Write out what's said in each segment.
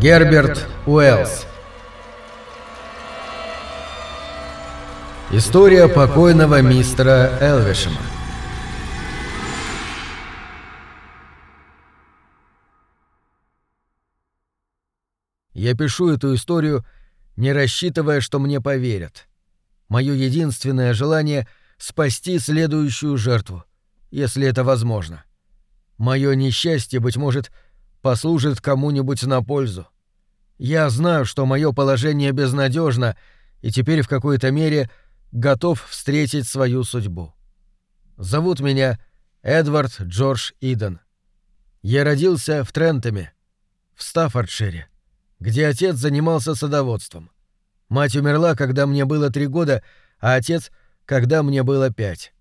Герберт Уэллс История покойного мистера Элвишема Я пишу эту историю, не рассчитывая, что мне поверят. Мое единственное желание — спасти следующую жертву, если это возможно. Мое несчастье, быть может, послужит кому-нибудь на пользу. Я знаю, что мое положение безнадежно, и теперь в какой-то мере готов встретить свою судьбу. Зовут меня Эдвард Джордж Иден. Я родился в Трентоме, в Стаффордшире где отец занимался садоводством. Мать умерла, когда мне было три года, а отец — когда мне было пять.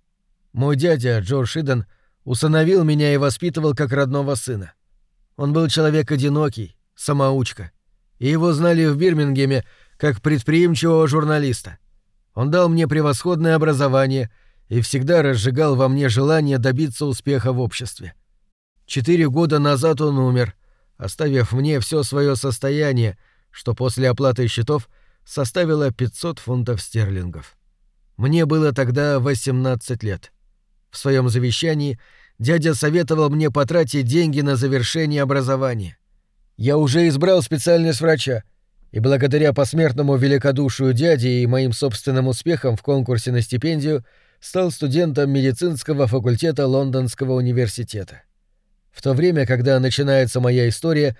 Мой дядя, Джордж Иден, усыновил меня и воспитывал как родного сына. Он был человек одинокий, самоучка, и его знали в Бирмингеме как предприимчивого журналиста. Он дал мне превосходное образование и всегда разжигал во мне желание добиться успеха в обществе. Четыре года назад он умер, оставив мне все свое состояние, что после оплаты счетов составило 500 фунтов стерлингов. Мне было тогда 18 лет. В своем завещании дядя советовал мне потратить деньги на завершение образования. Я уже избрал специальность врача, и благодаря посмертному великодушию дяди и моим собственным успехам в конкурсе на стипендию стал студентом медицинского факультета Лондонского университета. В то время, когда начинается моя история,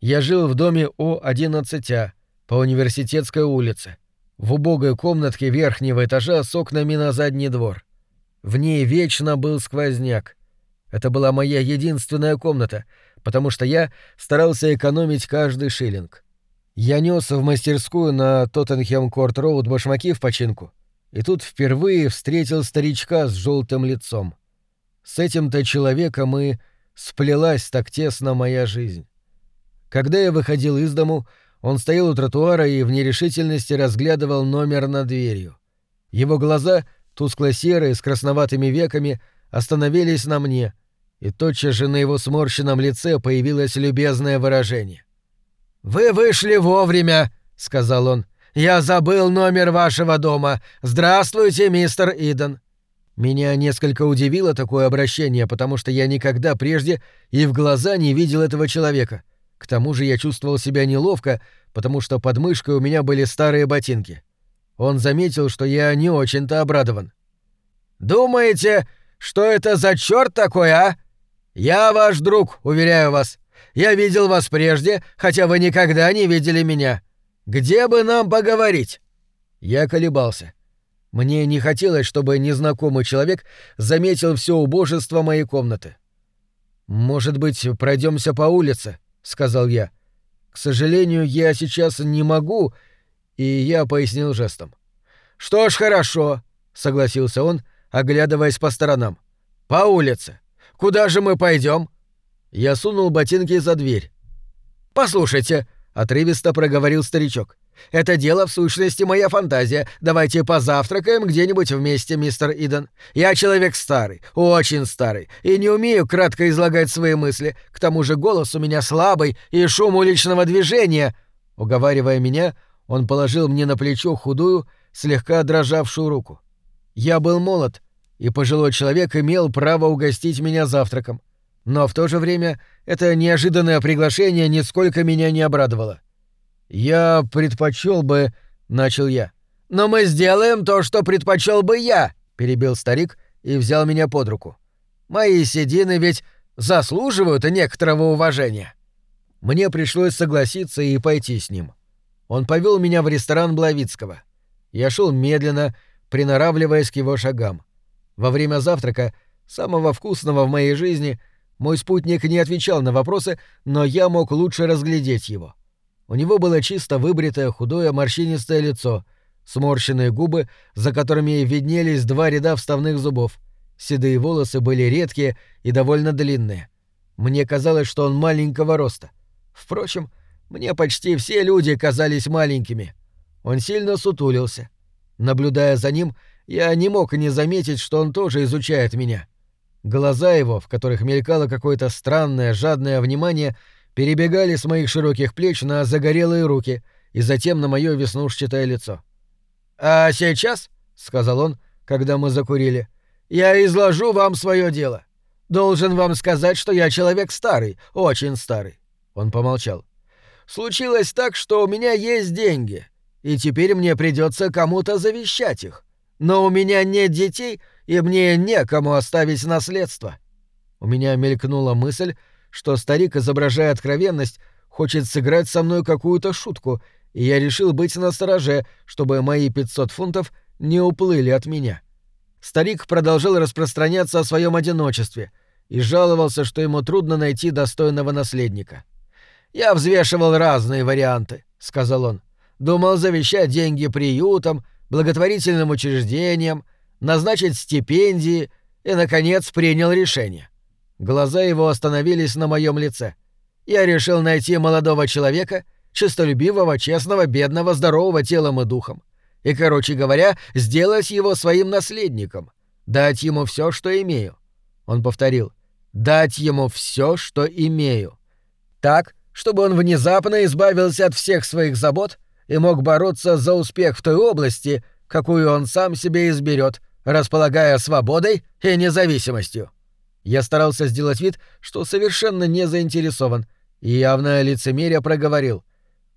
я жил в доме О-11А по университетской улице, в убогой комнатке верхнего этажа с окнами на задний двор. В ней вечно был сквозняк. Это была моя единственная комната, потому что я старался экономить каждый шиллинг. Я нес в мастерскую на Тоттенхем-Корт-Роуд башмаки в починку, и тут впервые встретил старичка с желтым лицом. С этим-то человеком и сплелась так тесно моя жизнь. Когда я выходил из дому, он стоял у тротуара и в нерешительности разглядывал номер над дверью. Его глаза, тускло-серые, с красноватыми веками, остановились на мне, и тотчас же на его сморщенном лице появилось любезное выражение. «Вы вышли вовремя», — сказал он. «Я забыл номер вашего дома. Здравствуйте, мистер Иден». Меня несколько удивило такое обращение, потому что я никогда прежде и в глаза не видел этого человека. К тому же я чувствовал себя неловко, потому что под мышкой у меня были старые ботинки. Он заметил, что я не очень-то обрадован. «Думаете, что это за черт такой, а? Я ваш друг, уверяю вас. Я видел вас прежде, хотя вы никогда не видели меня. Где бы нам поговорить?» Я колебался. Мне не хотелось, чтобы незнакомый человек заметил все убожество моей комнаты. «Может быть, пройдемся по улице?» — сказал я. «К сожалению, я сейчас не могу», и я пояснил жестом. «Что ж, хорошо», — согласился он, оглядываясь по сторонам. «По улице. Куда же мы пойдем? Я сунул ботинки за дверь. «Послушайте», — отрывисто проговорил старичок. Это дело, в сущности, моя фантазия. Давайте позавтракаем где-нибудь вместе, мистер Иден. Я человек старый, очень старый, и не умею кратко излагать свои мысли. К тому же голос у меня слабый и шум уличного движения. Уговаривая меня, он положил мне на плечо худую, слегка дрожавшую руку. Я был молод, и пожилой человек имел право угостить меня завтраком. Но в то же время это неожиданное приглашение нисколько меня не обрадовало. «Я предпочел бы...» — начал я. «Но мы сделаем то, что предпочел бы я», — перебил старик и взял меня под руку. «Мои седины ведь заслуживают некоторого уважения». Мне пришлось согласиться и пойти с ним. Он повел меня в ресторан Блавицкого. Я шел медленно, приноравливаясь к его шагам. Во время завтрака, самого вкусного в моей жизни, мой спутник не отвечал на вопросы, но я мог лучше разглядеть его. У него было чисто выбритое, худое, морщинистое лицо, сморщенные губы, за которыми виднелись два ряда вставных зубов. Седые волосы были редкие и довольно длинные. Мне казалось, что он маленького роста. Впрочем, мне почти все люди казались маленькими. Он сильно сутулился. Наблюдая за ним, я не мог не заметить, что он тоже изучает меня. Глаза его, в которых мелькало какое-то странное, жадное внимание, перебегали с моих широких плеч на загорелые руки и затем на мое веснушчатое лицо. «А сейчас», — сказал он, когда мы закурили, — «я изложу вам свое дело. Должен вам сказать, что я человек старый, очень старый». Он помолчал. «Случилось так, что у меня есть деньги, и теперь мне придется кому-то завещать их. Но у меня нет детей, и мне некому оставить наследство». У меня мелькнула мысль, что старик, изображая откровенность, хочет сыграть со мной какую-то шутку, и я решил быть настороже, чтобы мои 500 фунтов не уплыли от меня. Старик продолжал распространяться о своем одиночестве и жаловался, что ему трудно найти достойного наследника. «Я взвешивал разные варианты», — сказал он. «Думал завещать деньги приютам, благотворительным учреждениям, назначить стипендии и, наконец, принял решение. Глаза его остановились на моем лице. Я решил найти молодого человека, честолюбивого, честного, бедного, здорового телом и духом. И, короче говоря, сделать его своим наследником. Дать ему все, что имею. Он повторил. Дать ему все, что имею. Так, чтобы он внезапно избавился от всех своих забот и мог бороться за успех в той области, какую он сам себе изберет, располагая свободой и независимостью. Я старался сделать вид, что совершенно не заинтересован, и явное лицемерие проговорил.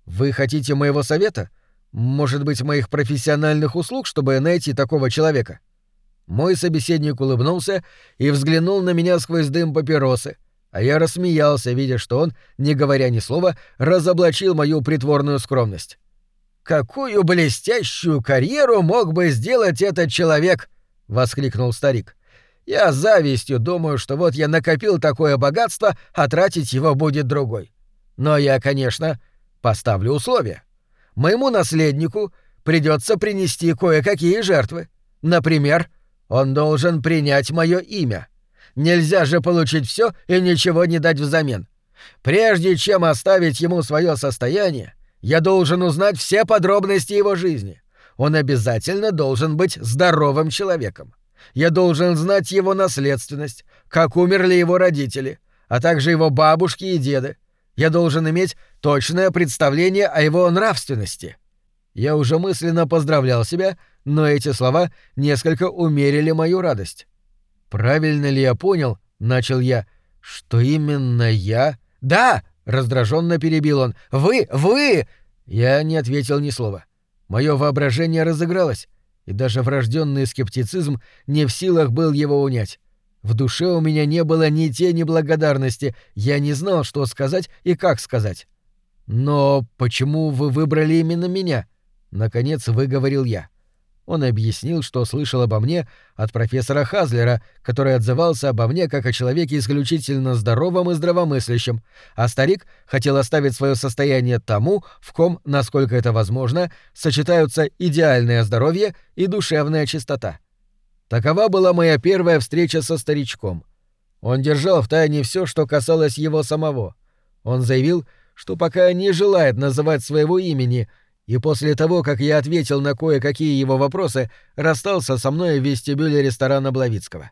«Вы хотите моего совета? Может быть, моих профессиональных услуг, чтобы найти такого человека?» Мой собеседник улыбнулся и взглянул на меня сквозь дым папиросы, а я рассмеялся, видя, что он, не говоря ни слова, разоблачил мою притворную скромность. «Какую блестящую карьеру мог бы сделать этот человек!» — воскликнул старик. Я завистью думаю, что вот я накопил такое богатство, а тратить его будет другой. Но я, конечно, поставлю условия. Моему наследнику придется принести кое-какие жертвы. Например, он должен принять мое имя. Нельзя же получить все и ничего не дать взамен. Прежде чем оставить ему свое состояние, я должен узнать все подробности его жизни. Он обязательно должен быть здоровым человеком. Я должен знать его наследственность, как умерли его родители, а также его бабушки и деды. Я должен иметь точное представление о его нравственности. Я уже мысленно поздравлял себя, но эти слова несколько умерили мою радость. Правильно ли я понял, начал я, что именно я? Да, раздраженно перебил он. Вы, вы! Я не ответил ни слова. Мое воображение разыгралось и даже врожденный скептицизм не в силах был его унять. В душе у меня не было ни тени благодарности, я не знал, что сказать и как сказать. «Но почему вы выбрали именно меня?» — наконец выговорил я. Он объяснил, что слышал обо мне от профессора Хазлера, который отзывался обо мне как о человеке исключительно здоровом и здравомыслящем, а старик хотел оставить свое состояние тому, в ком, насколько это возможно, сочетаются идеальное здоровье и душевная чистота. Такова была моя первая встреча со старичком. Он держал в тайне все, что касалось его самого. Он заявил, что пока не желает называть своего имени — и после того, как я ответил на кое-какие его вопросы, расстался со мной в вестибюле ресторана Блавицкого.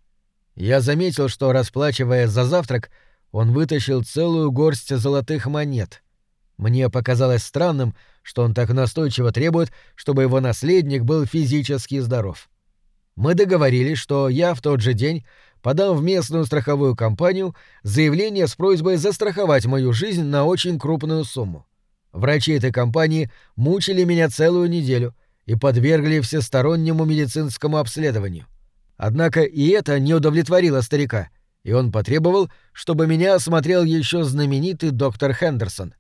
Я заметил, что, расплачиваясь за завтрак, он вытащил целую горсть золотых монет. Мне показалось странным, что он так настойчиво требует, чтобы его наследник был физически здоров. Мы договорились, что я в тот же день подал в местную страховую компанию заявление с просьбой застраховать мою жизнь на очень крупную сумму. Врачи этой компании мучили меня целую неделю и подвергли всестороннему медицинскому обследованию. Однако и это не удовлетворило старика, и он потребовал, чтобы меня осмотрел еще знаменитый доктор Хендерсон.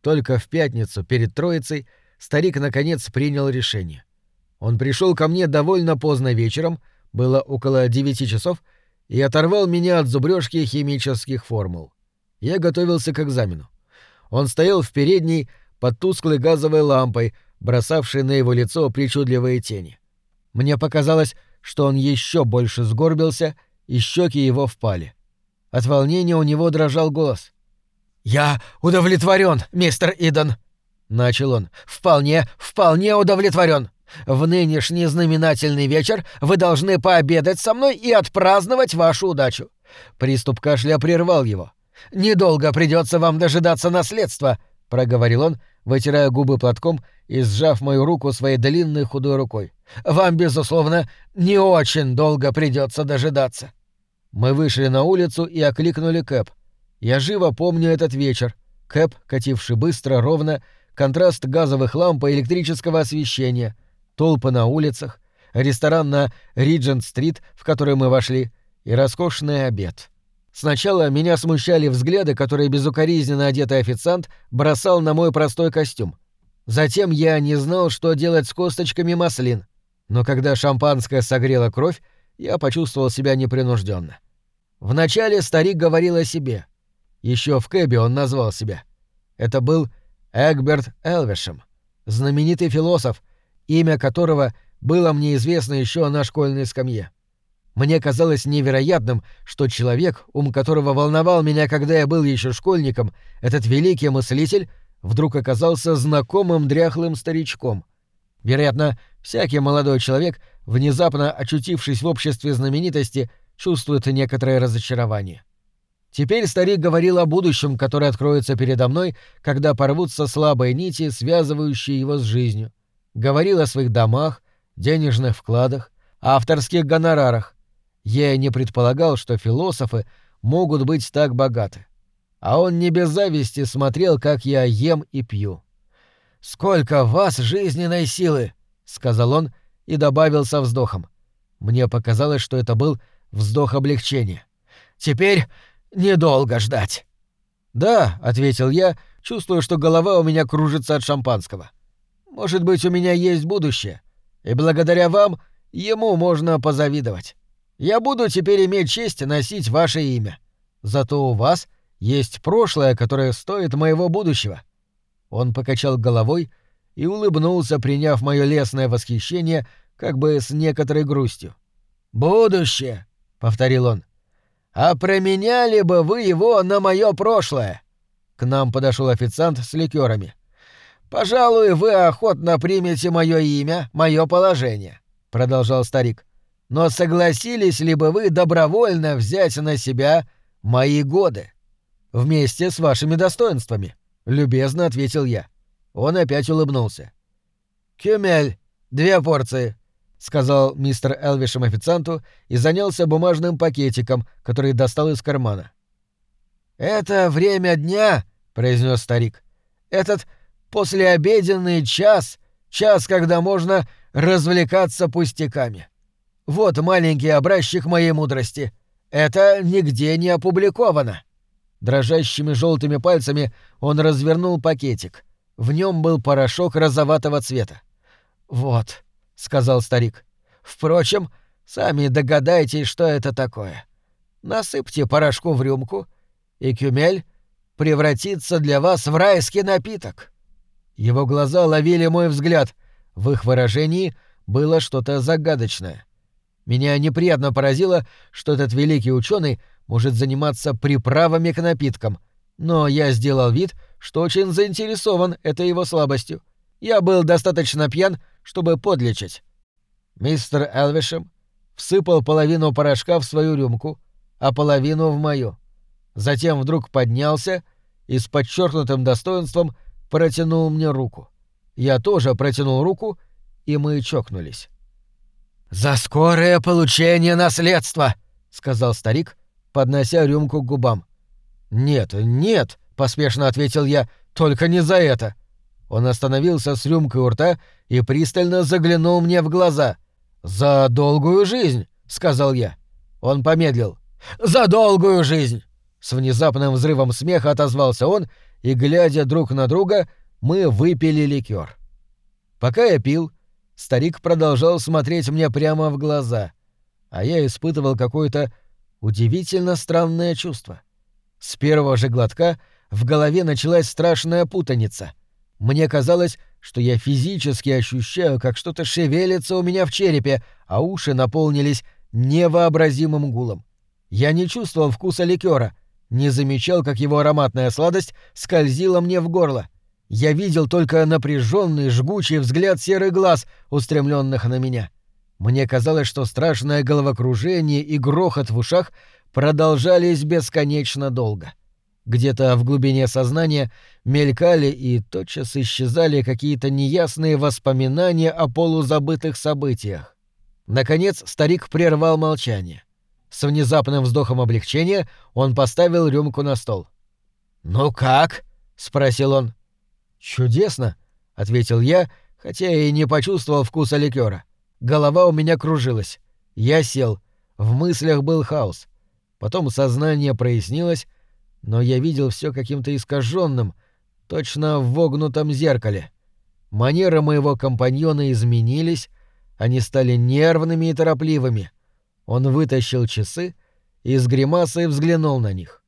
Только в пятницу перед Троицей старик наконец принял решение. Он пришел ко мне довольно поздно вечером, было около девяти часов, и оторвал меня от зубрежки химических формул. Я готовился к экзамену. Он стоял в передней под тусклой газовой лампой, бросавшей на его лицо причудливые тени. Мне показалось, что он еще больше сгорбился, и щеки его впали. От волнения у него дрожал голос. «Я удовлетворен, мистер Иден!» — начал он. «Вполне, вполне удовлетворен. В нынешний знаменательный вечер вы должны пообедать со мной и отпраздновать вашу удачу». Приступ кашля прервал его. Недолго придется вам дожидаться наследства», — проговорил он, вытирая губы платком и сжав мою руку своей длинной худой рукой. «Вам, безусловно, не очень долго придется дожидаться». Мы вышли на улицу и окликнули Кэп. Я живо помню этот вечер. Кэп, кативший быстро, ровно, контраст газовых ламп и электрического освещения, толпы на улицах, ресторан на Риджент-стрит, в который мы вошли, и роскошный обед. Сначала меня смущали взгляды, которые безукоризненно одетый официант бросал на мой простой костюм. Затем я не знал, что делать с косточками маслин. Но когда шампанское согрело кровь, я почувствовал себя непринужденно. Вначале старик говорил о себе. Еще в Кэбе он назвал себя. Это был Эгберт Элвишем, знаменитый философ, имя которого было мне известно еще на школьной скамье. Мне казалось невероятным, что человек, ум которого волновал меня, когда я был еще школьником, этот великий мыслитель, вдруг оказался знакомым дряхлым старичком. Вероятно, всякий молодой человек, внезапно очутившись в обществе знаменитости, чувствует некоторое разочарование. Теперь старик говорил о будущем, которое откроется передо мной, когда порвутся слабые нити, связывающие его с жизнью. Говорил о своих домах, денежных вкладах, авторских гонорарах, я не предполагал, что философы могут быть так богаты. А он не без зависти смотрел, как я ем и пью. «Сколько вас жизненной силы!» — сказал он и добавил со вздохом. Мне показалось, что это был вздох облегчения. «Теперь недолго ждать». «Да», — ответил я, чувствуя, что голова у меня кружится от шампанского. «Может быть, у меня есть будущее, и благодаря вам ему можно позавидовать». Я буду теперь иметь честь носить ваше имя. Зато у вас есть прошлое, которое стоит моего будущего». Он покачал головой и улыбнулся, приняв мое лесное восхищение как бы с некоторой грустью. «Будущее», — повторил он. «А променяли бы вы его на мое прошлое?» К нам подошел официант с ликерами. «Пожалуй, вы охотно примете мое имя, мое положение», — продолжал старик. Но согласились ли бы вы добровольно взять на себя мои годы? Вместе с вашими достоинствами, любезно ответил я. Он опять улыбнулся. Кюмель, две порции, сказал мистер Элвишем официанту и занялся бумажным пакетиком, который достал из кармана. Это время дня, произнес старик. Этот послеобеденный час, час, когда можно развлекаться пустяками. Вот маленький образчик моей мудрости. Это нигде не опубликовано. Дрожащими желтыми пальцами он развернул пакетик. В нем был порошок розоватого цвета. «Вот», — сказал старик. «Впрочем, сами догадайтесь, что это такое. Насыпьте порошку в рюмку, и кюмель превратится для вас в райский напиток». Его глаза ловили мой взгляд. В их выражении было что-то загадочное. Меня неприятно поразило, что этот великий ученый может заниматься приправами к напиткам, но я сделал вид, что очень заинтересован этой его слабостью. Я был достаточно пьян, чтобы подлечить. Мистер Элвишем всыпал половину порошка в свою рюмку, а половину в мою. Затем вдруг поднялся и с подчеркнутым достоинством протянул мне руку. Я тоже протянул руку, и мы чокнулись. «За скорое получение наследства!» — сказал старик, поднося рюмку к губам. «Нет, нет!» — поспешно ответил я. «Только не за это!» Он остановился с рюмкой у рта и пристально заглянул мне в глаза. «За долгую жизнь!» — сказал я. Он помедлил. «За долгую жизнь!» С внезапным взрывом смеха отозвался он, и, глядя друг на друга, мы выпили ликер. Пока я пил, Старик продолжал смотреть мне прямо в глаза, а я испытывал какое-то удивительно странное чувство. С первого же глотка в голове началась страшная путаница. Мне казалось, что я физически ощущаю, как что-то шевелится у меня в черепе, а уши наполнились невообразимым гулом. Я не чувствовал вкуса ликера, не замечал, как его ароматная сладость скользила мне в горло — я видел только напряженный, жгучий взгляд серых глаз, устремленных на меня. Мне казалось, что страшное головокружение и грохот в ушах продолжались бесконечно долго. Где-то в глубине сознания мелькали и тотчас исчезали какие-то неясные воспоминания о полузабытых событиях. Наконец старик прервал молчание. С внезапным вздохом облегчения он поставил рюмку на стол. «Ну как?» — спросил он. «Чудесно», — ответил я, хотя и не почувствовал вкуса ликера. Голова у меня кружилась. Я сел. В мыслях был хаос. Потом сознание прояснилось, но я видел все каким-то искаженным, точно в вогнутом зеркале. Манеры моего компаньона изменились, они стали нервными и торопливыми. Он вытащил часы и с гримасой взглянул на них.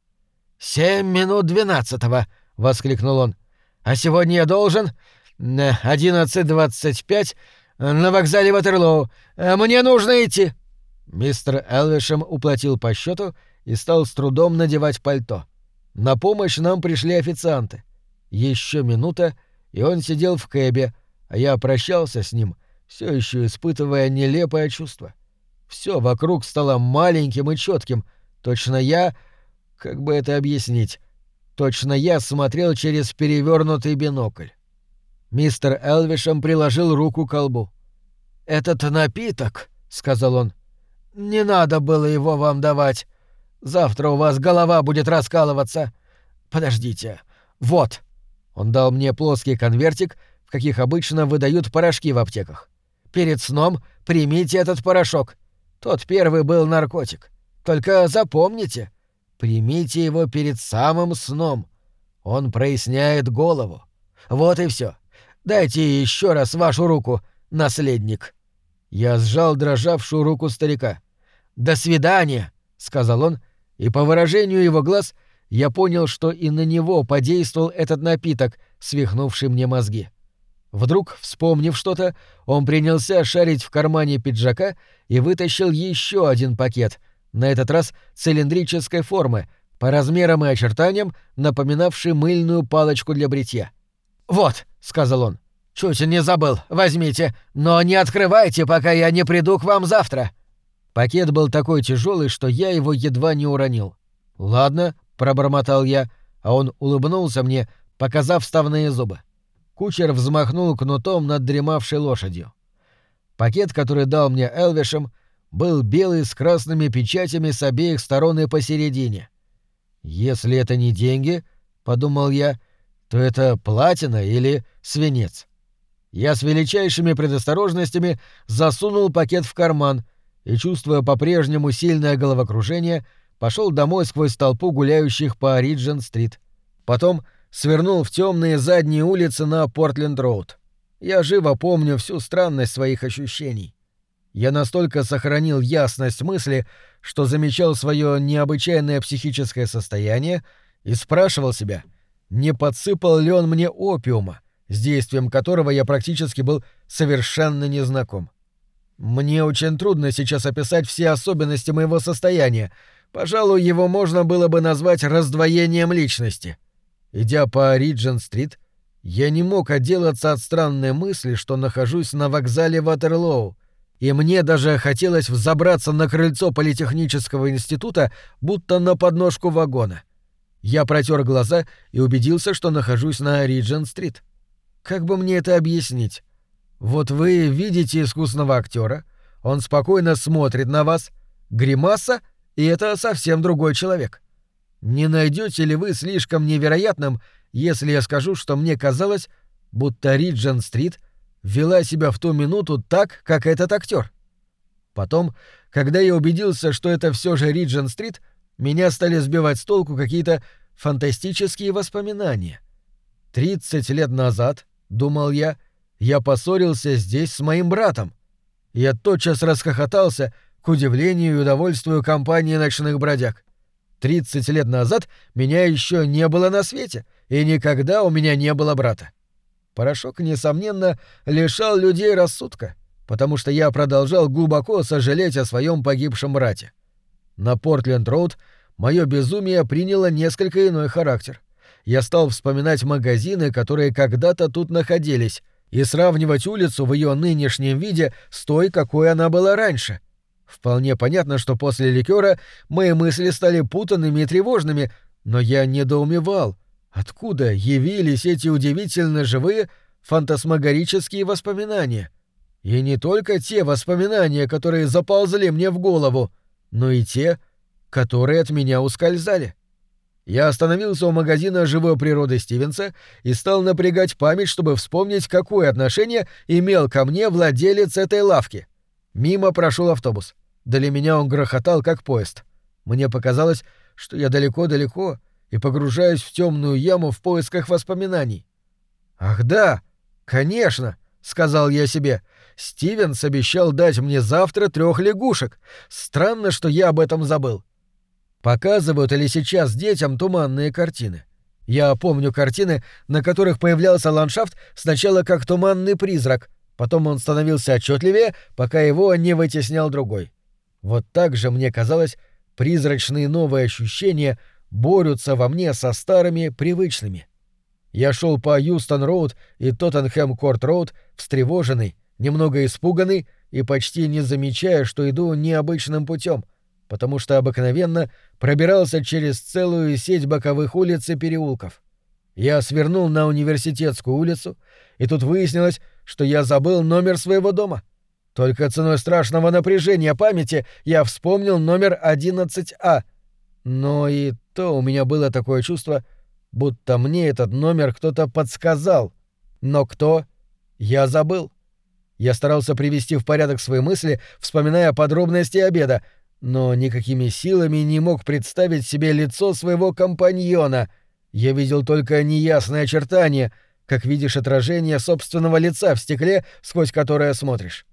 «Семь минут двенадцатого!» — воскликнул он. «А сегодня я должен... Одиннадцать двадцать пять на вокзале Ватерлоу. Мне нужно идти!» Мистер Элвишем уплатил по счету и стал с трудом надевать пальто. На помощь нам пришли официанты. Еще минута, и он сидел в кэбе, а я прощался с ним, все еще испытывая нелепое чувство. Все вокруг стало маленьким и четким. Точно я... Как бы это объяснить? Точно я смотрел через перевернутый бинокль. Мистер Элвишем приложил руку к колбу. «Этот напиток», — сказал он, — «не надо было его вам давать. Завтра у вас голова будет раскалываться. Подождите. Вот». Он дал мне плоский конвертик, в каких обычно выдают порошки в аптеках. «Перед сном примите этот порошок. Тот первый был наркотик. Только запомните, примите его перед самым сном. Он проясняет голову. Вот и все. Дайте еще раз вашу руку, наследник». Я сжал дрожавшую руку старика. «До свидания», — сказал он, и по выражению его глаз я понял, что и на него подействовал этот напиток, свихнувший мне мозги. Вдруг, вспомнив что-то, он принялся шарить в кармане пиджака и вытащил еще один пакет, на этот раз цилиндрической формы, по размерам и очертаниям напоминавший мыльную палочку для бритья. «Вот», — сказал он, — «чуть не забыл, возьмите, но не открывайте, пока я не приду к вам завтра». Пакет был такой тяжелый, что я его едва не уронил. «Ладно», — пробормотал я, а он улыбнулся мне, показав вставные зубы. Кучер взмахнул кнутом над дремавшей лошадью. Пакет, который дал мне Элвишем, был белый с красными печатями с обеих сторон и посередине. «Если это не деньги, — подумал я, — то это платина или свинец». Я с величайшими предосторожностями засунул пакет в карман и, чувствуя по-прежнему сильное головокружение, пошел домой сквозь толпу гуляющих по Риджен-стрит. Потом свернул в темные задние улицы на Портленд-роуд. Я живо помню всю странность своих ощущений. Я настолько сохранил ясность мысли, что замечал свое необычайное психическое состояние и спрашивал себя, не подсыпал ли он мне опиума, с действием которого я практически был совершенно незнаком. Мне очень трудно сейчас описать все особенности моего состояния. Пожалуй, его можно было бы назвать раздвоением личности. Идя по Риджен-стрит, я не мог отделаться от странной мысли, что нахожусь на вокзале Ватерлоу, и мне даже хотелось взобраться на крыльцо Политехнического института, будто на подножку вагона. Я протер глаза и убедился, что нахожусь на Риджен-стрит. Как бы мне это объяснить? Вот вы видите искусного актера, он спокойно смотрит на вас, гримаса, и это совсем другой человек. Не найдете ли вы слишком невероятным, если я скажу, что мне казалось, будто Риджен-стрит вела себя в ту минуту так, как этот актер? Потом, когда я убедился, что это все же Риджен-стрит, меня стали сбивать с толку какие-то фантастические воспоминания. Тридцать лет назад, думал я, я поссорился здесь с моим братом. Я тотчас расхохотался, к удивлению и удовольствию компании ночных бродяг. Тридцать лет назад меня еще не было на свете, и никогда у меня не было брата. Порошок, несомненно, лишал людей рассудка, потому что я продолжал глубоко сожалеть о своем погибшем брате. На Портленд-Роуд мое безумие приняло несколько иной характер. Я стал вспоминать магазины, которые когда-то тут находились, и сравнивать улицу в ее нынешнем виде с той, какой она была раньше — Вполне понятно, что после ликера мои мысли стали путанными и тревожными, Но я недоумевал, откуда явились эти удивительно живые фантасмагорические воспоминания. И не только те воспоминания, которые заползли мне в голову, но и те, которые от меня ускользали. Я остановился у магазина живой природы Стивенса и стал напрягать память, чтобы вспомнить, какое отношение имел ко мне владелец этой лавки. Мимо прошел автобус. Для меня он грохотал, как поезд. Мне показалось, что я далеко-далеко и погружаюсь в темную яму в поисках воспоминаний. «Ах да, конечно!» — сказал я себе. «Стивенс обещал дать мне завтра трех лягушек. Странно, что я об этом забыл». Показывают ли сейчас детям туманные картины? Я помню картины, на которых появлялся ландшафт сначала как туманный призрак, потом он становился отчетливее, пока его не вытеснял другой. Вот так же, мне казалось, призрачные новые ощущения борются во мне со старыми привычными. Я шел по Юстон-Роуд и Тоттенхэм-Корт-Роуд, встревоженный, немного испуганный и почти не замечая, что иду необычным путем, потому что обыкновенно пробирался через целую сеть боковых улиц и переулков. Я свернул на университетскую улицу, и тут выяснилось, что я забыл номер своего дома. Только ценой страшного напряжения памяти я вспомнил номер 11А. Но и то у меня было такое чувство, будто мне этот номер кто-то подсказал. Но кто? Я забыл. Я старался привести в порядок свои мысли, вспоминая подробности обеда, но никакими силами не мог представить себе лицо своего компаньона. Я видел только неясные очертания, как видишь отражение собственного лица в стекле, сквозь которое смотришь.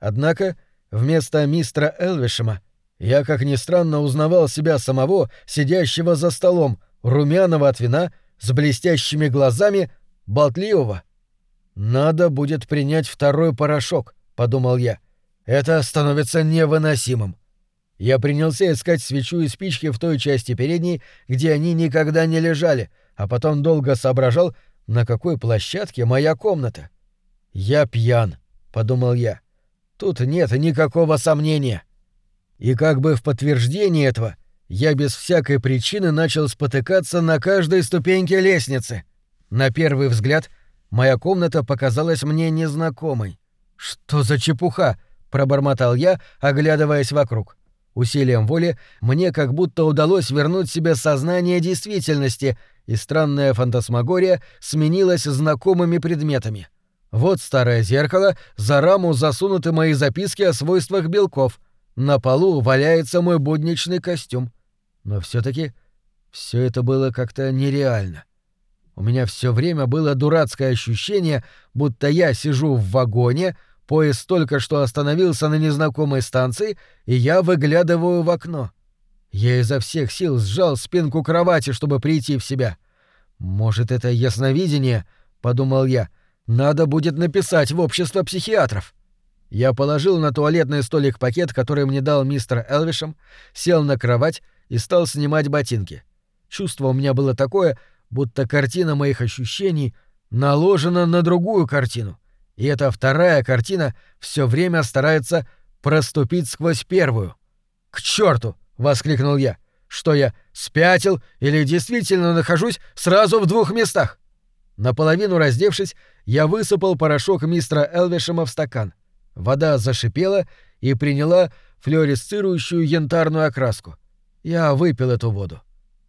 Однако вместо мистера Элвишема я, как ни странно, узнавал себя самого, сидящего за столом, румяного от вина, с блестящими глазами, болтливого. «Надо будет принять второй порошок», — подумал я. «Это становится невыносимым». Я принялся искать свечу и спички в той части передней, где они никогда не лежали, а потом долго соображал, на какой площадке моя комната. «Я пьян», — подумал я. «Тут нет никакого сомнения». И как бы в подтверждение этого, я без всякой причины начал спотыкаться на каждой ступеньке лестницы. На первый взгляд моя комната показалась мне незнакомой. «Что за чепуха?» — пробормотал я, оглядываясь вокруг. Усилием воли мне как будто удалось вернуть себе сознание действительности, и странная фантасмагория сменилась знакомыми предметами. Вот старое зеркало, за раму засунуты мои записки о свойствах белков. На полу валяется мой будничный костюм. Но все таки все это было как-то нереально. У меня все время было дурацкое ощущение, будто я сижу в вагоне, Поезд только что остановился на незнакомой станции, и я выглядываю в окно. Я изо всех сил сжал спинку кровати, чтобы прийти в себя. «Может, это ясновидение?» — подумал я. «Надо будет написать в общество психиатров». Я положил на туалетный столик пакет, который мне дал мистер Элвишем, сел на кровать и стал снимать ботинки. Чувство у меня было такое, будто картина моих ощущений наложена на другую картину — и эта вторая картина все время старается проступить сквозь первую. «К черту!» — воскликнул я. «Что я, спятил или действительно нахожусь сразу в двух местах?» Наполовину раздевшись, я высыпал порошок мистера Элвишема в стакан. Вода зашипела и приняла флюоресцирующую янтарную окраску. Я выпил эту воду.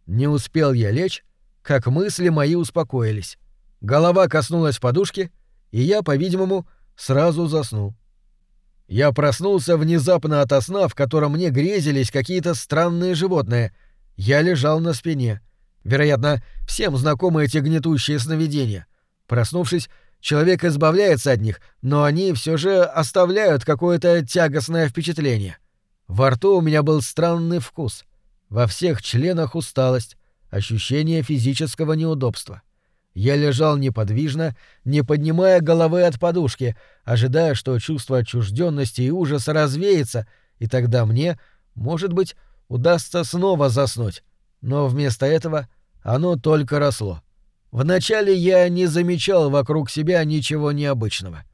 Не успел я лечь, как мысли мои успокоились. Голова коснулась подушки, и я, по-видимому, сразу заснул. Я проснулся внезапно ото сна, в котором мне грезились какие-то странные животные. Я лежал на спине. Вероятно, всем знакомы эти гнетущие сновидения. Проснувшись, человек избавляется от них, но они все же оставляют какое-то тягостное впечатление. Во рту у меня был странный вкус. Во всех членах усталость, ощущение физического неудобства. Я лежал неподвижно, не поднимая головы от подушки, ожидая, что чувство отчужденности и ужаса развеется, и тогда мне, может быть, удастся снова заснуть. Но вместо этого оно только росло. Вначале я не замечал вокруг себя ничего необычного.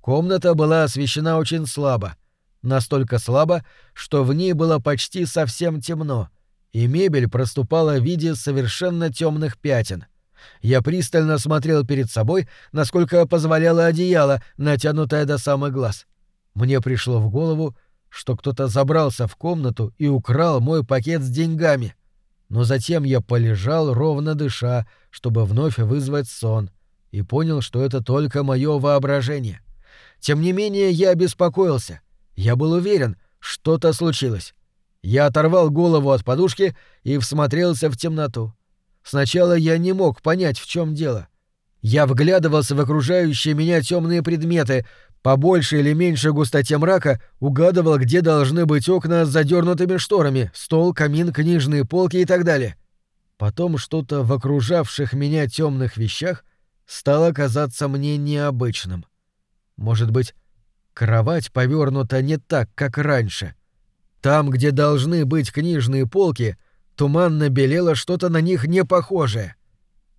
Комната была освещена очень слабо, настолько слабо, что в ней было почти совсем темно, и мебель проступала в виде совершенно темных пятен. Я пристально смотрел перед собой, насколько позволяло одеяло, натянутое до самых глаз. Мне пришло в голову, что кто-то забрался в комнату и украл мой пакет с деньгами. Но затем я полежал, ровно дыша, чтобы вновь вызвать сон, и понял, что это только мое воображение. Тем не менее, я беспокоился. Я был уверен, что-то случилось. Я оторвал голову от подушки и всмотрелся в темноту. Сначала я не мог понять, в чем дело. Я вглядывался в окружающие меня темные предметы, по большей или меньшей густоте мрака угадывал, где должны быть окна с задернутыми шторами, стол, камин, книжные полки и так далее. Потом что-то в окружавших меня темных вещах стало казаться мне необычным. Может быть, кровать повернута не так, как раньше. Там, где должны быть книжные полки, туманно белело что-то на них не похожее.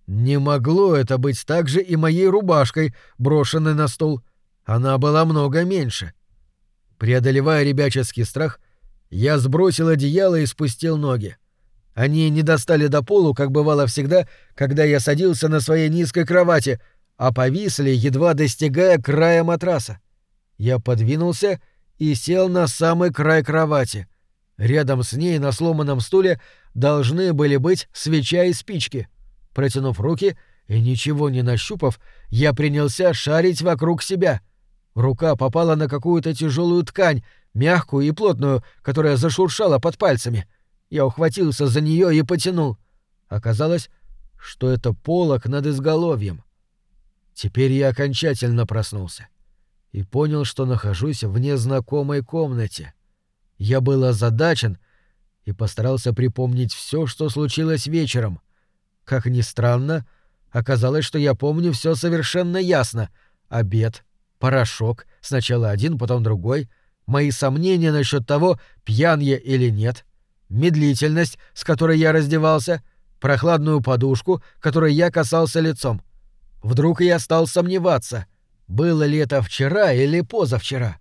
Не могло это быть также и моей рубашкой, брошенной на стол. Она была много меньше. Преодолевая ребяческий страх, я сбросил одеяло и спустил ноги. Они не достали до полу, как бывало всегда, когда я садился на своей низкой кровати, а повисли, едва достигая края матраса. Я подвинулся и сел на самый край кровати. Рядом с ней на сломанном стуле должны были быть свеча и спички. Протянув руки и ничего не нащупав, я принялся шарить вокруг себя. Рука попала на какую-то тяжелую ткань, мягкую и плотную, которая зашуршала под пальцами. Я ухватился за нее и потянул. Оказалось, что это полок над изголовьем. Теперь я окончательно проснулся и понял, что нахожусь в незнакомой комнате. Я был озадачен и постарался припомнить все, что случилось вечером. Как ни странно, оказалось, что я помню все совершенно ясно. Обед, порошок, сначала один, потом другой, мои сомнения насчет того, пьян я или нет, медлительность, с которой я раздевался, прохладную подушку, которой я касался лицом. Вдруг я стал сомневаться — было ли это вчера или позавчера?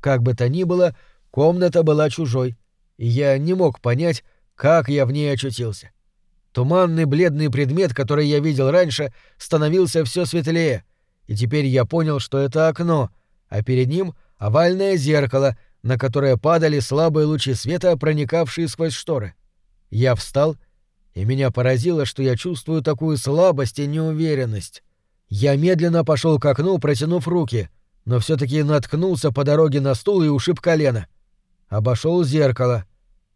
Как бы то ни было, комната была чужой, и я не мог понять, как я в ней очутился. Туманный бледный предмет, который я видел раньше, становился все светлее, и теперь я понял, что это окно, а перед ним овальное зеркало, на которое падали слабые лучи света, проникавшие сквозь шторы. Я встал, и меня поразило, что я чувствую такую слабость и неуверенность. Я медленно пошел к окну, протянув руки, но все-таки наткнулся по дороге на стул и ушиб колено. Обошел зеркало.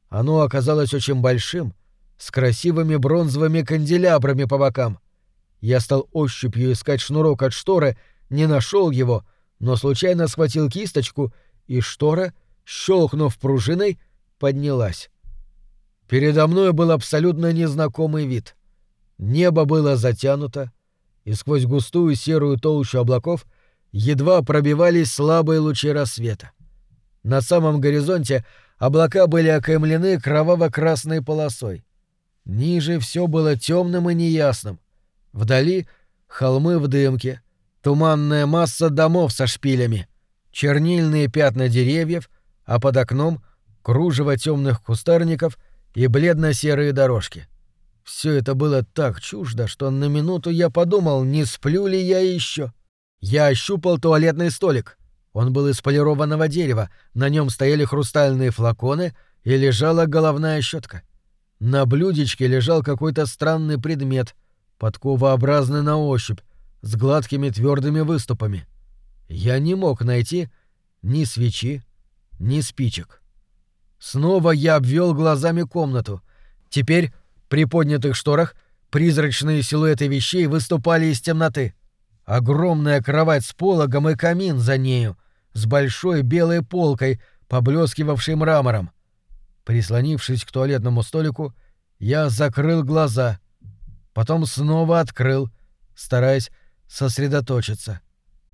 Оно оказалось очень большим, с красивыми бронзовыми канделябрами по бокам. Я стал ощупью искать шнурок от шторы, не нашел его, но случайно схватил кисточку, и штора, щелкнув пружиной, поднялась. Передо мной был абсолютно незнакомый вид. Небо было затянуто, и сквозь густую серую толщу облаков едва пробивались слабые лучи рассвета. На самом горизонте облака были окаймлены кроваво-красной полосой. Ниже все было темным и неясным. Вдали — холмы в дымке, туманная масса домов со шпилями, чернильные пятна деревьев, а под окном — кружево темных кустарников и бледно-серые дорожки — все это было так чуждо, что на минуту я подумал, не сплю ли я еще. Я ощупал туалетный столик. Он был из полированного дерева, на нем стояли хрустальные флаконы и лежала головная щетка. На блюдечке лежал какой-то странный предмет, подковообразный на ощупь, с гладкими твердыми выступами. Я не мог найти ни свечи, ни спичек. Снова я обвел глазами комнату. Теперь при поднятых шторах призрачные силуэты вещей выступали из темноты. Огромная кровать с пологом и камин за нею, с большой белой полкой, поблескивавшей мрамором. Прислонившись к туалетному столику, я закрыл глаза, потом снова открыл, стараясь сосредоточиться.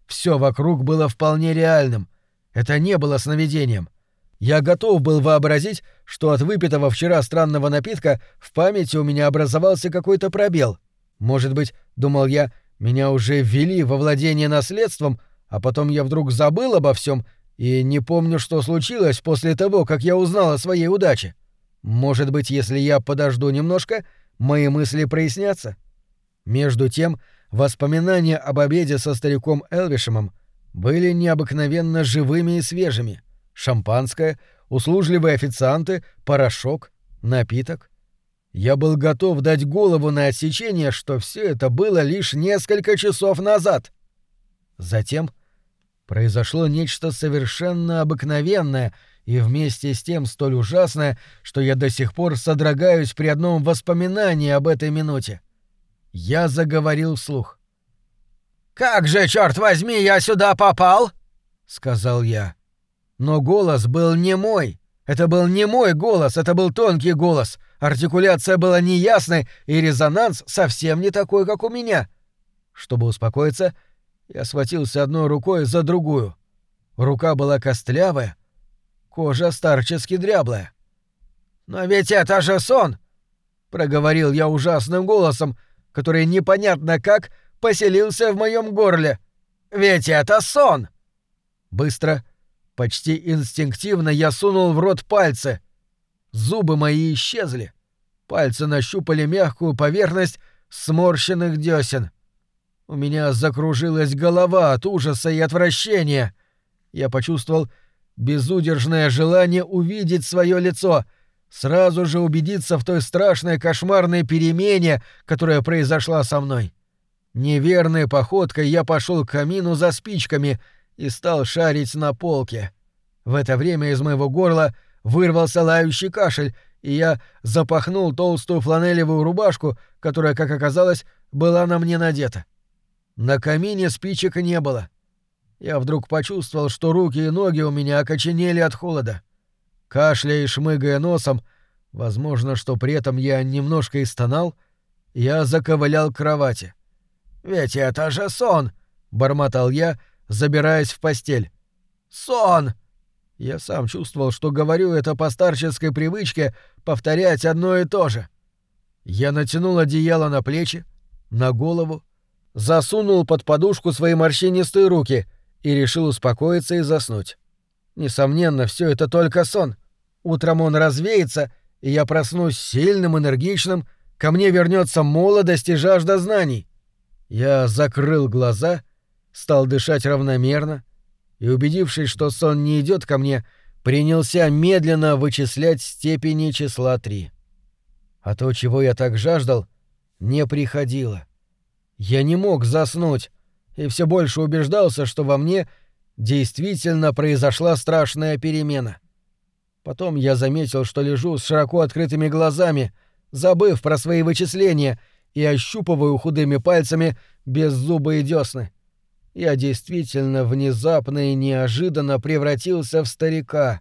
Все вокруг было вполне реальным. Это не было сновидением. Я готов был вообразить, что от выпитого вчера странного напитка в памяти у меня образовался какой-то пробел. Может быть, думал я, меня уже ввели во владение наследством, а потом я вдруг забыл обо всем и не помню, что случилось после того, как я узнал о своей удаче. Может быть, если я подожду немножко, мои мысли прояснятся? Между тем, воспоминания об обеде со стариком Элвишемом были необыкновенно живыми и свежими. Шампанское, услужливые официанты, порошок, напиток. Я был готов дать голову на отсечение, что все это было лишь несколько часов назад. Затем произошло нечто совершенно обыкновенное и вместе с тем столь ужасное, что я до сих пор содрогаюсь при одном воспоминании об этой минуте. Я заговорил вслух. «Как же, черт возьми, я сюда попал?» — сказал я. Но голос был не мой. Это был не мой голос, это был тонкий голос. Артикуляция была неясной, и резонанс совсем не такой, как у меня. Чтобы успокоиться, я схватился одной рукой за другую. Рука была костлявая, кожа старчески дряблая. «Но ведь это же сон!» — проговорил я ужасным голосом, который непонятно как поселился в моем горле. «Ведь это сон!» Быстро, почти инстинктивно я сунул в рот пальцы. Зубы мои исчезли. Пальцы нащупали мягкую поверхность сморщенных десен. У меня закружилась голова от ужаса и отвращения. Я почувствовал безудержное желание увидеть свое лицо, сразу же убедиться в той страшной кошмарной перемене, которая произошла со мной. Неверной походкой я пошел к камину за спичками и стал шарить на полке. В это время из моего горла вырвался лающий кашель, и я запахнул толстую фланелевую рубашку, которая, как оказалось, была на мне надета. На камине спичек не было. Я вдруг почувствовал, что руки и ноги у меня окоченели от холода. Кашляя и шмыгая носом, возможно, что при этом я немножко и стонал, я заковылял к кровати. «Ведь это же сон!» — бормотал я, забираясь в постель. «Сон!» Я сам чувствовал, что говорю это по старческой привычке повторять одно и то же. Я натянул одеяло на плечи, на голову, засунул под подушку свои морщинистые руки и решил успокоиться и заснуть. Несомненно, все это только сон. Утром он развеется, и я проснусь сильным, энергичным, ко мне вернется молодость и жажда знаний. Я закрыл глаза, стал дышать равномерно и, убедившись, что сон не идет ко мне, принялся медленно вычислять степени числа три. А то, чего я так жаждал, не приходило. — я не мог заснуть и все больше убеждался, что во мне действительно произошла страшная перемена. Потом я заметил, что лежу с широко открытыми глазами, забыв про свои вычисления, и ощупываю худыми пальцами беззубые десны. Я действительно внезапно и неожиданно превратился в старика.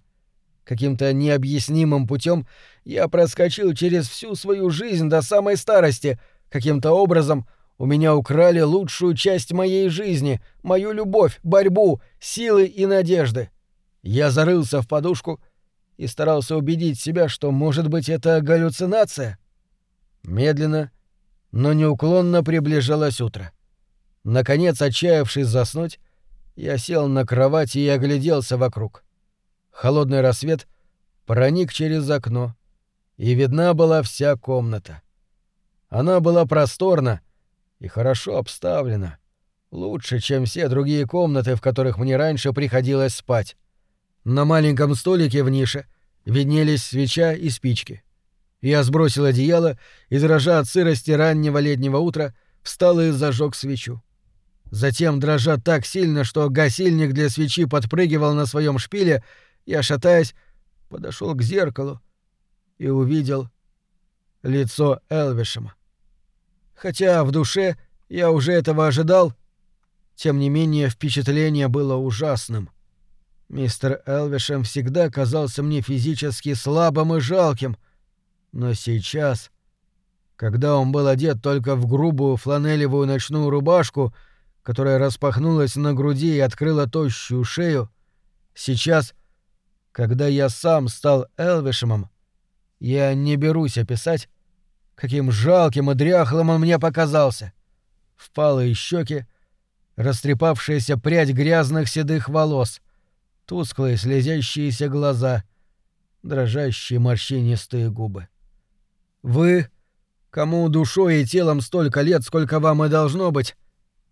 Каким-то необъяснимым путем я проскочил через всю свою жизнь до самой старости, каким-то образом — у меня украли лучшую часть моей жизни, мою любовь, борьбу, силы и надежды. Я зарылся в подушку и старался убедить себя, что, может быть, это галлюцинация. Медленно, но неуклонно приближалось утро. Наконец, отчаявшись заснуть, я сел на кровати и огляделся вокруг. Холодный рассвет проник через окно, и видна была вся комната. Она была просторна, и хорошо обставлена. Лучше, чем все другие комнаты, в которых мне раньше приходилось спать. На маленьком столике в нише виднелись свеча и спички. Я сбросил одеяло и, дрожа от сырости раннего летнего утра, встал и зажег свечу. Затем, дрожа так сильно, что гасильник для свечи подпрыгивал на своем шпиле, я, шатаясь, подошел к зеркалу и увидел лицо Элвишема. Хотя в душе я уже этого ожидал, тем не менее впечатление было ужасным. Мистер Элвишем всегда казался мне физически слабым и жалким, но сейчас, когда он был одет только в грубую фланелевую ночную рубашку, которая распахнулась на груди и открыла тощую шею, сейчас, когда я сам стал Элвишемом, я не берусь описать, Каким жалким и дряхлым он мне показался. Впалые щеки, растрепавшаяся прядь грязных седых волос, тусклые слезящиеся глаза, дрожащие морщинистые губы. «Вы, кому душой и телом столько лет, сколько вам и должно быть,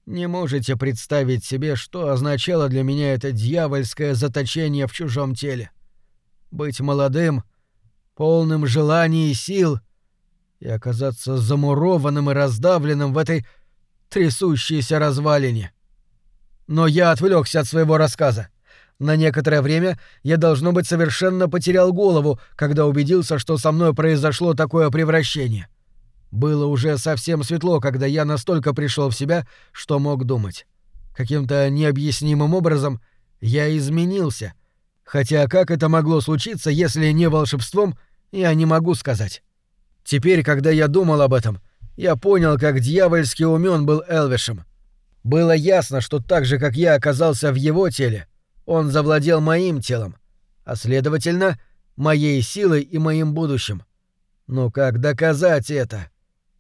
не можете представить себе, что означало для меня это дьявольское заточение в чужом теле. Быть молодым, полным желаний и сил — и оказаться замурованным и раздавленным в этой трясущейся развалине. Но я отвлекся от своего рассказа. На некоторое время я, должно быть, совершенно потерял голову, когда убедился, что со мной произошло такое превращение. Было уже совсем светло, когда я настолько пришел в себя, что мог думать. Каким-то необъяснимым образом я изменился. Хотя как это могло случиться, если не волшебством, я не могу сказать. Теперь, когда я думал об этом, я понял, как дьявольски умен был Элвишем. Было ясно, что так же, как я оказался в его теле, он завладел моим телом, а следовательно, моей силой и моим будущим. Но как доказать это?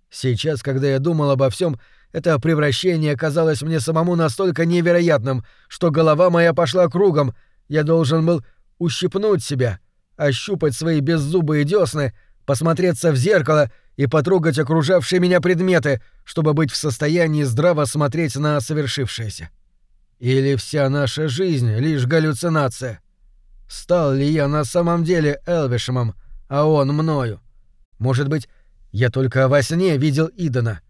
Сейчас, когда я думал обо всем, это превращение казалось мне самому настолько невероятным, что голова моя пошла кругом. Я должен был ущипнуть себя, ощупать свои беззубые десны посмотреться в зеркало и потрогать окружавшие меня предметы, чтобы быть в состоянии здраво смотреть на совершившееся. Или вся наша жизнь — лишь галлюцинация? Стал ли я на самом деле Элвишемом, а он мною? Может быть, я только во сне видел Идона?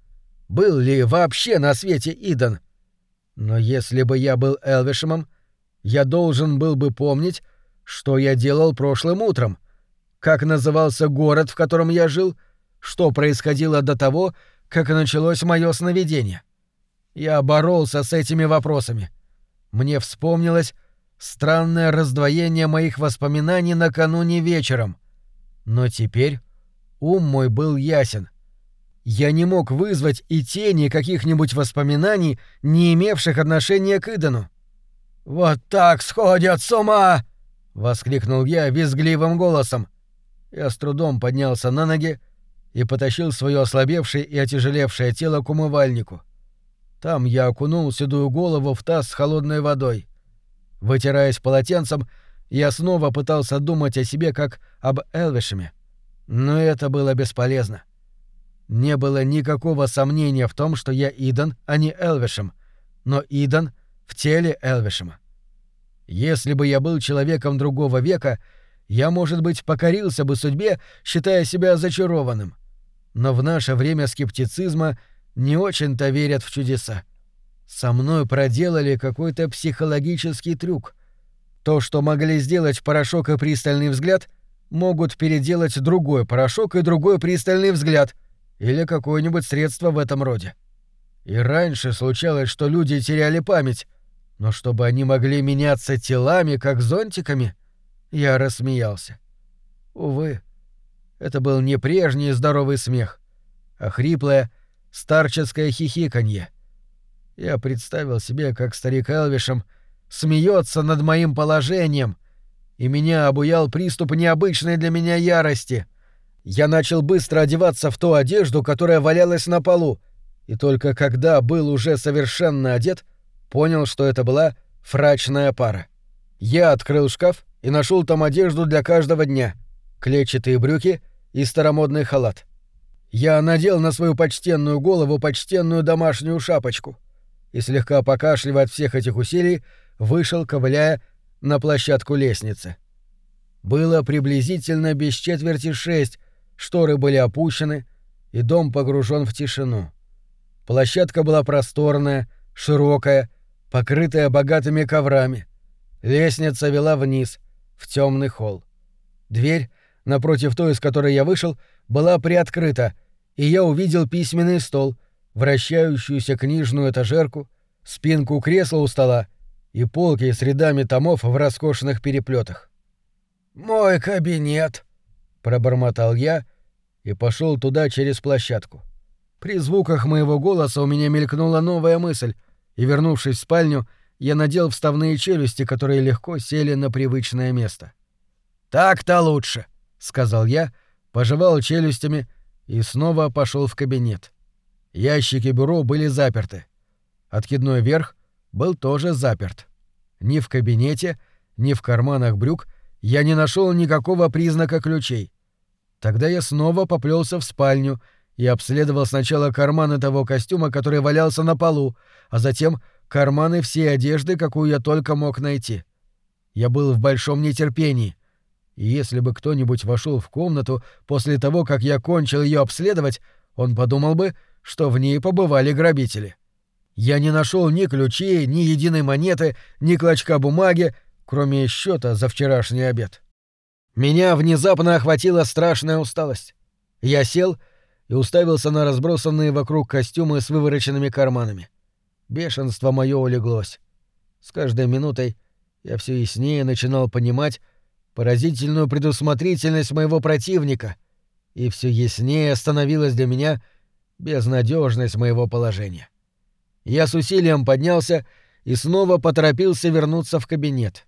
Был ли вообще на свете Идон? Но если бы я был Элвишемом, я должен был бы помнить, что я делал прошлым утром — как назывался город, в котором я жил, что происходило до того, как началось мое сновидение. Я боролся с этими вопросами. Мне вспомнилось странное раздвоение моих воспоминаний накануне вечером. Но теперь ум мой был ясен. Я не мог вызвать и тени каких-нибудь воспоминаний, не имевших отношения к Идану. «Вот так сходят с ума!» — воскликнул я визгливым голосом. Я с трудом поднялся на ноги и потащил свое ослабевшее и отяжелевшее тело к умывальнику. Там я окунул седую голову в таз с холодной водой. Вытираясь полотенцем, я снова пытался думать о себе как об Элвишеме. Но это было бесполезно. Не было никакого сомнения в том, что я Идан, а не Элвишем, но Идан в теле Элвишема. Если бы я был человеком другого века, я, может быть, покорился бы судьбе, считая себя зачарованным. Но в наше время скептицизма не очень-то верят в чудеса. Со мной проделали какой-то психологический трюк. То, что могли сделать порошок и пристальный взгляд, могут переделать другой порошок и другой пристальный взгляд или какое-нибудь средство в этом роде. И раньше случалось, что люди теряли память, но чтобы они могли меняться телами, как зонтиками — я рассмеялся. Увы, это был не прежний здоровый смех, а хриплое, старческое хихиканье. Я представил себе, как старик Элвишем смеется над моим положением, и меня обуял приступ необычной для меня ярости. Я начал быстро одеваться в ту одежду, которая валялась на полу, и только когда был уже совершенно одет, понял, что это была фрачная пара. Я открыл шкаф и нашел там одежду для каждого дня, клетчатые брюки и старомодный халат. Я надел на свою почтенную голову почтенную домашнюю шапочку и, слегка покашливая от всех этих усилий, вышел, ковыляя, на площадку лестницы. Было приблизительно без четверти шесть, шторы были опущены, и дом погружен в тишину. Площадка была просторная, широкая, покрытая богатыми коврами. Лестница вела вниз, в темный холл. Дверь, напротив той, из которой я вышел, была приоткрыта, и я увидел письменный стол, вращающуюся книжную этажерку, спинку кресла у стола и полки с рядами томов в роскошных переплетах. «Мой кабинет», — пробормотал я и пошел туда через площадку. При звуках моего голоса у меня мелькнула новая мысль, и, вернувшись в спальню, — я надел вставные челюсти, которые легко сели на привычное место. «Так-то лучше», — сказал я, пожевал челюстями и снова пошел в кабинет. Ящики бюро были заперты. Откидной верх был тоже заперт. Ни в кабинете, ни в карманах брюк я не нашел никакого признака ключей. Тогда я снова поплелся в спальню и обследовал сначала карманы того костюма, который валялся на полу, а затем карманы всей одежды, какую я только мог найти. Я был в большом нетерпении. И если бы кто-нибудь вошел в комнату после того, как я кончил ее обследовать, он подумал бы, что в ней побывали грабители. Я не нашел ни ключей, ни единой монеты, ни клочка бумаги, кроме счета за вчерашний обед. Меня внезапно охватила страшная усталость. Я сел и уставился на разбросанные вокруг костюмы с вывороченными карманами. Бешенство мое улеглось. С каждой минутой я все яснее начинал понимать поразительную предусмотрительность моего противника, и все яснее становилась для меня безнадежность моего положения. Я с усилием поднялся и снова поторопился вернуться в кабинет.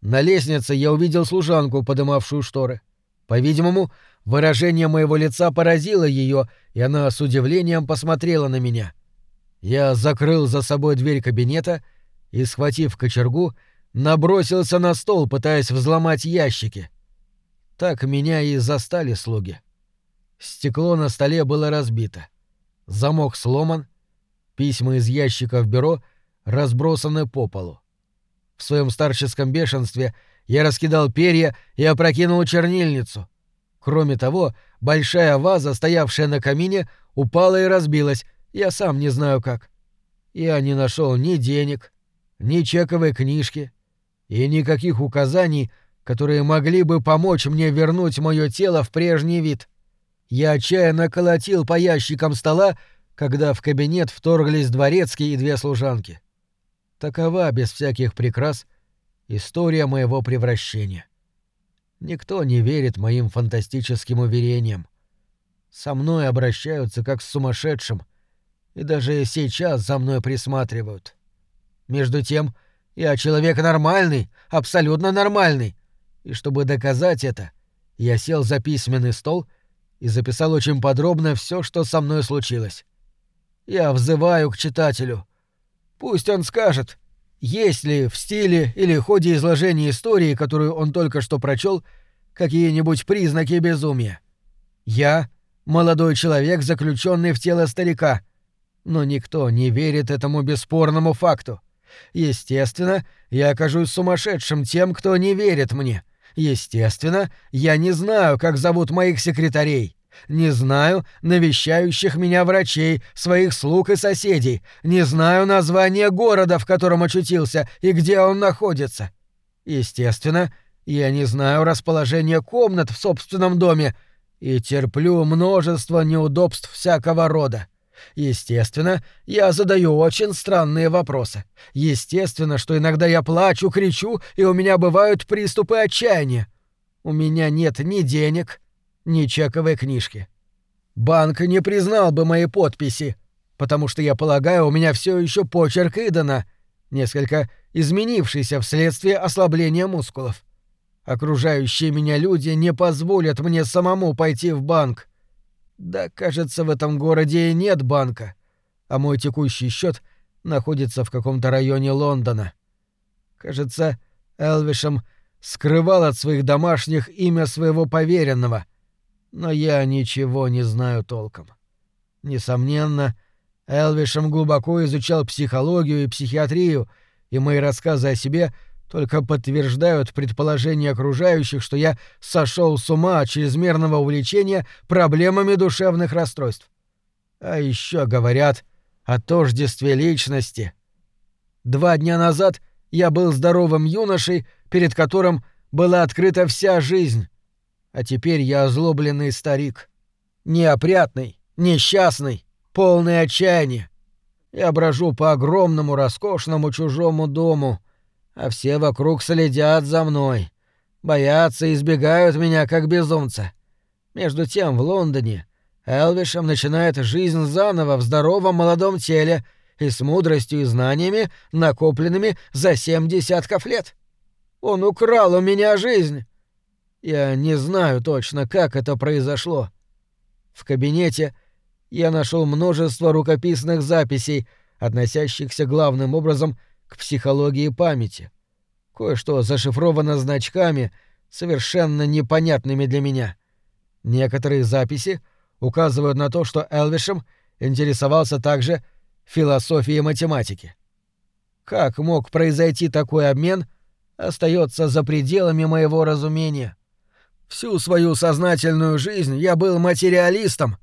На лестнице я увидел служанку, подымавшую шторы. По-видимому, выражение моего лица поразило ее, и она с удивлением посмотрела на меня. Я закрыл за собой дверь кабинета и, схватив кочергу, набросился на стол, пытаясь взломать ящики. Так меня и застали слуги. Стекло на столе было разбито. Замок сломан, письма из ящиков бюро разбросаны по полу. В своем старческом бешенстве я раскидал перья и опрокинул чернильницу. Кроме того, большая ваза, стоявшая на камине, упала и разбилась, я сам не знаю как. Я не нашел ни денег, ни чековой книжки и никаких указаний, которые могли бы помочь мне вернуть мое тело в прежний вид. Я отчаянно колотил по ящикам стола, когда в кабинет вторглись дворецкий и две служанки. Такова, без всяких прикрас, история моего превращения. Никто не верит моим фантастическим уверениям. Со мной обращаются как с сумасшедшим, и даже сейчас за мной присматривают. Между тем, я человек нормальный, абсолютно нормальный. И чтобы доказать это, я сел за письменный стол и записал очень подробно все, что со мной случилось. Я взываю к читателю — Пусть он скажет, есть ли в стиле или ходе изложения истории, которую он только что прочел, какие-нибудь признаки безумия. Я — молодой человек, заключенный в тело старика. Но никто не верит этому бесспорному факту. Естественно, я окажусь сумасшедшим тем, кто не верит мне. Естественно, я не знаю, как зовут моих секретарей. Не знаю навещающих меня врачей, своих слуг и соседей. Не знаю названия города, в котором очутился, и где он находится. Естественно, я не знаю расположения комнат в собственном доме и терплю множество неудобств всякого рода. Естественно, я задаю очень странные вопросы. Естественно, что иногда я плачу, кричу, и у меня бывают приступы отчаяния. У меня нет ни денег, ни чековой книжки. Банк не признал бы мои подписи, потому что, я полагаю, у меня все еще почерк Идана, несколько изменившийся вследствие ослабления мускулов. Окружающие меня люди не позволят мне самому пойти в банк. Да, кажется, в этом городе и нет банка, а мой текущий счет находится в каком-то районе Лондона. Кажется, Элвишем скрывал от своих домашних имя своего поверенного — но я ничего не знаю толком. Несомненно, Элвишем глубоко изучал психологию и психиатрию, и мои рассказы о себе только подтверждают предположение окружающих, что я сошел с ума от чрезмерного увлечения проблемами душевных расстройств. А еще говорят о тождестве личности. Два дня назад я был здоровым юношей, перед которым была открыта вся жизнь, а теперь я озлобленный старик. Неопрятный, несчастный, полный отчаяния. Я брожу по огромному, роскошному чужому дому, а все вокруг следят за мной. Боятся и избегают меня, как безумца. Между тем в Лондоне Элвишем начинает жизнь заново в здоровом молодом теле и с мудростью и знаниями, накопленными за семь десятков лет. Он украл у меня жизнь. Я не знаю точно, как это произошло. В кабинете я нашел множество рукописных записей, относящихся главным образом к психологии памяти. Кое-что зашифровано значками, совершенно непонятными для меня. Некоторые записи указывают на то, что Элвишем интересовался также философией математики. Как мог произойти такой обмен, остается за пределами моего разумения. Всю свою сознательную жизнь я был материалистом,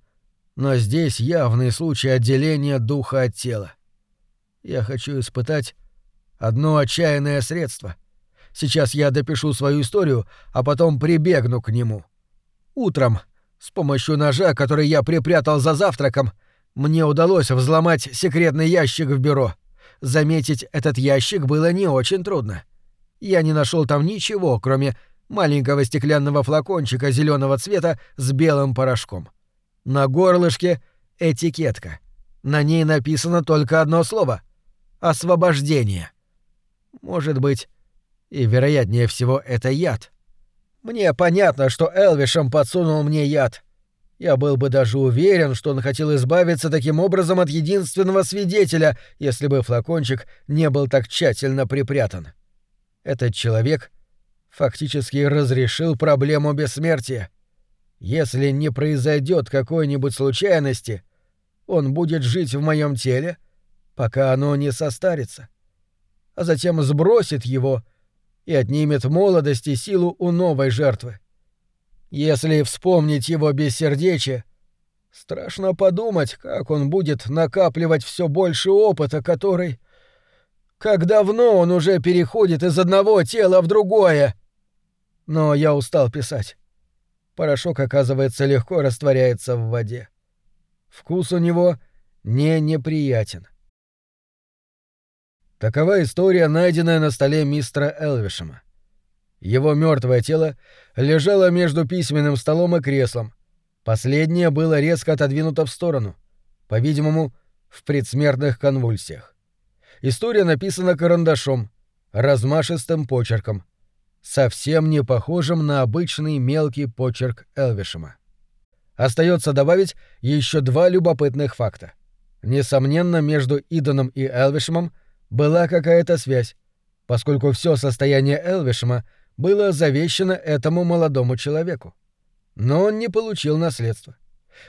но здесь явный случай отделения духа от тела. Я хочу испытать одно отчаянное средство. Сейчас я допишу свою историю, а потом прибегну к нему. Утром, с помощью ножа, который я припрятал за завтраком, мне удалось взломать секретный ящик в бюро. Заметить этот ящик было не очень трудно. Я не нашел там ничего, кроме маленького стеклянного флакончика зеленого цвета с белым порошком. На горлышке этикетка. На ней написано только одно слово — «Освобождение». Может быть, и вероятнее всего это яд. Мне понятно, что Элвишем подсунул мне яд. Я был бы даже уверен, что он хотел избавиться таким образом от единственного свидетеля, если бы флакончик не был так тщательно припрятан. Этот человек фактически разрешил проблему бессмертия. Если не произойдет какой-нибудь случайности, он будет жить в моем теле, пока оно не состарится, а затем сбросит его и отнимет молодость и силу у новой жертвы. Если вспомнить его бессердечие, страшно подумать, как он будет накапливать все больше опыта, который... Как давно он уже переходит из одного тела в другое? Но я устал писать. Порошок, оказывается, легко растворяется в воде. Вкус у него не неприятен. Такова история, найденная на столе мистера Элвишема. Его мертвое тело лежало между письменным столом и креслом. Последнее было резко отодвинуто в сторону, по-видимому, в предсмертных конвульсиях. История написана карандашом, размашистым почерком, совсем не похожим на обычный мелкий почерк Элвишема. Остается добавить еще два любопытных факта. Несомненно, между Иданом и Элвишемом была какая-то связь, поскольку все состояние Элвишема было завещено этому молодому человеку. Но он не получил наследство.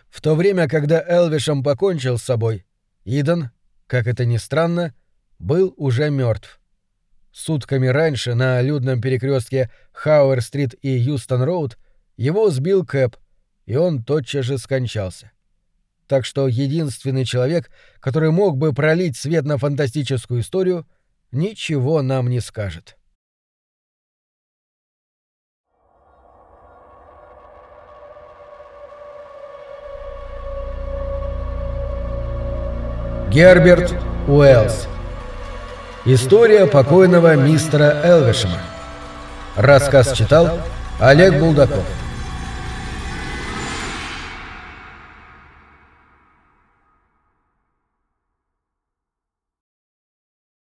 В то время, когда Элвишем покончил с собой, Идан, как это ни странно, был уже мертв. Сутками раньше на людном перекрестке Хауэр-стрит и Юстон-роуд его сбил Кэп, и он тотчас же скончался так что единственный человек, который мог бы пролить свет на фантастическую историю, ничего нам не скажет. Герберт Уэллс. История покойного мистера Элвишема. Рассказ читал Олег Булдаков